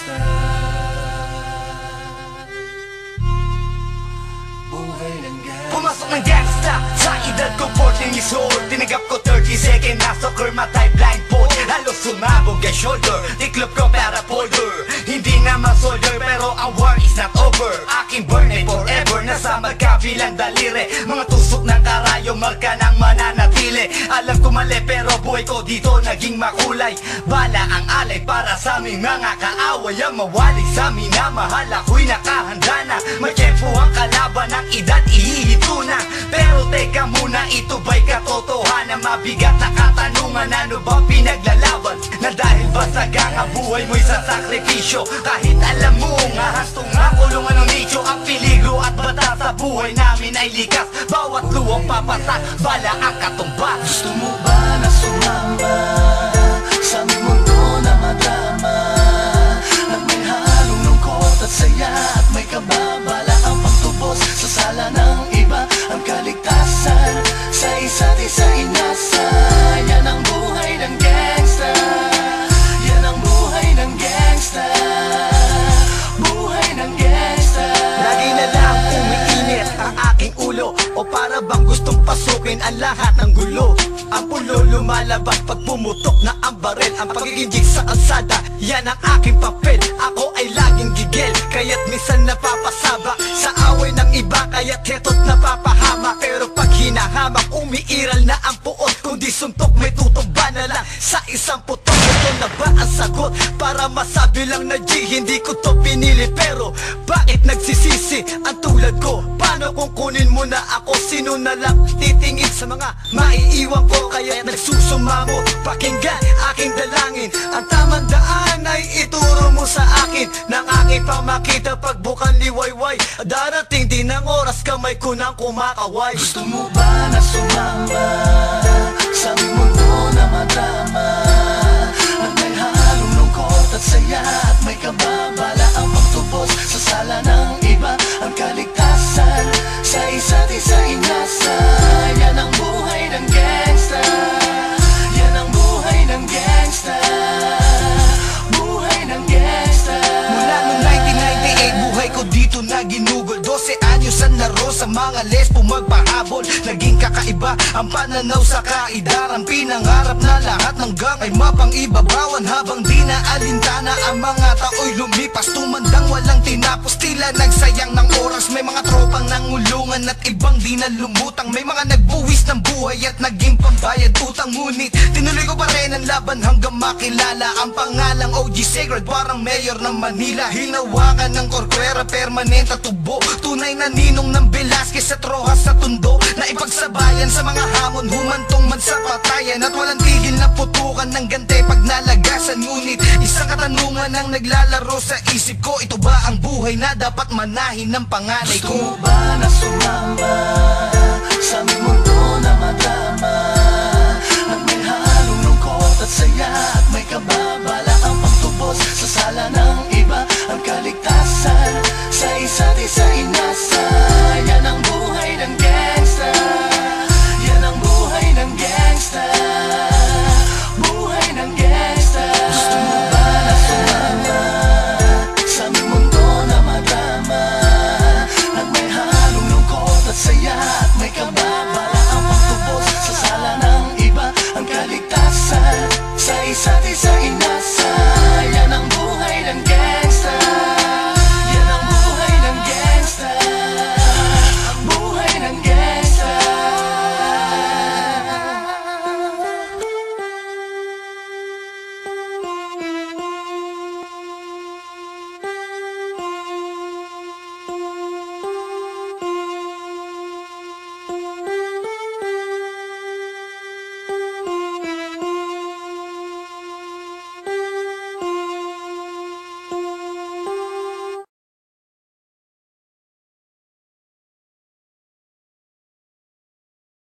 basta. Buhay ng gangsta. Pumasok ng gangsta Sa edad ko 14 years old. Tinagap ko 30 second Massacre matay blindfold Halos sumabog ang shoulder Tiklop ko para polder Hindi naman soldier Pero ang war is not over. Aking burn ay forever. Nasa magkabilang daliri Mga tusok ng karayong Marka ng manana mananatili Alam ko mali pero buhay ko dito naging makulay. Bala ang alay para sa aming mga kaaway. Ang mawalay sa minamahal ako'y nakahanda na. May tempo ang kalaban ng edad ihihito na. Pero teka muna ito ba'y katotohanan Mabigat na katanungan? Ano ba pinaglalaban? Na dahil basag ang buhay mo'y sa sakripisyo? Kahit alam mo nga hastong nga kulungan ng nicho Ang peligro at bata sa buhay ay likas. Bawat luwang papasak, bala ang katumbas. Gusto mo ba gulo Ang pulo lumalabas pag pumutok na ang barel Ang pagiging jig sa kalsada, yan ang aking papel. Ako ay laging gigil, kaya't minsan napapasaba. Sa away ng iba, kaya't heto't napapahama. Pero pag hinahamak, umiiral na ang puot. Kundi suntok may tutumba na lang sa isang putok. Ito na ba ang sagot? Para masabi lang na G, hindi ko to pinili. Pero bakit nagsisisi ang tulad ko? Paano kung kunin mo na ako? Sino na titingin sa mga maiiwan ko? Kaya nagsusumamo, pakinggan aking dalangin. Ang tamang daan ay ituro mo sa akin. Nang aking pamakita pagbukan liwayway. Darating din ang oras kamay ko nang kumakaway. Gusto mo ba na sumama Sa mundo mga lesbo magpahabol Naging kakaiba ang pananaw sa kaidaran Pinangarap na lahat ng gang ay mapang-ibabawan Habang di na alintana ang mga tao'y lumipas. Tumandang walang tinapos, tila nagsayang ng oras. May mga tropang nangulungan at ibang di na lumutang May mga nagbuwis ng buhay at naging pambayad utang. Ngunit tinuloy ko pa rin ang laban hanggang makilala Ang pangalang OG Sacred, parang mayor ng Manila. Hinawakan ng korkwera, permanent at tubo. Tunay na ninong ng Velasquez at Rojas sa tundo. Na ipagsabayan sa mga hamon, humantong man sa patayan At walang tigil na putukan man ang naglalaro sa isip ko Ito ba ang buhay na dapat manahin ng panganay ko? Gusto mo ba na sumama sa aming mundo na madama? Ang may halong lungkot at saya at may kababala ang pagtubos Sa sala ng iba ang kaligtasan sa isa't isa inasa Yan ang buhay ng gangster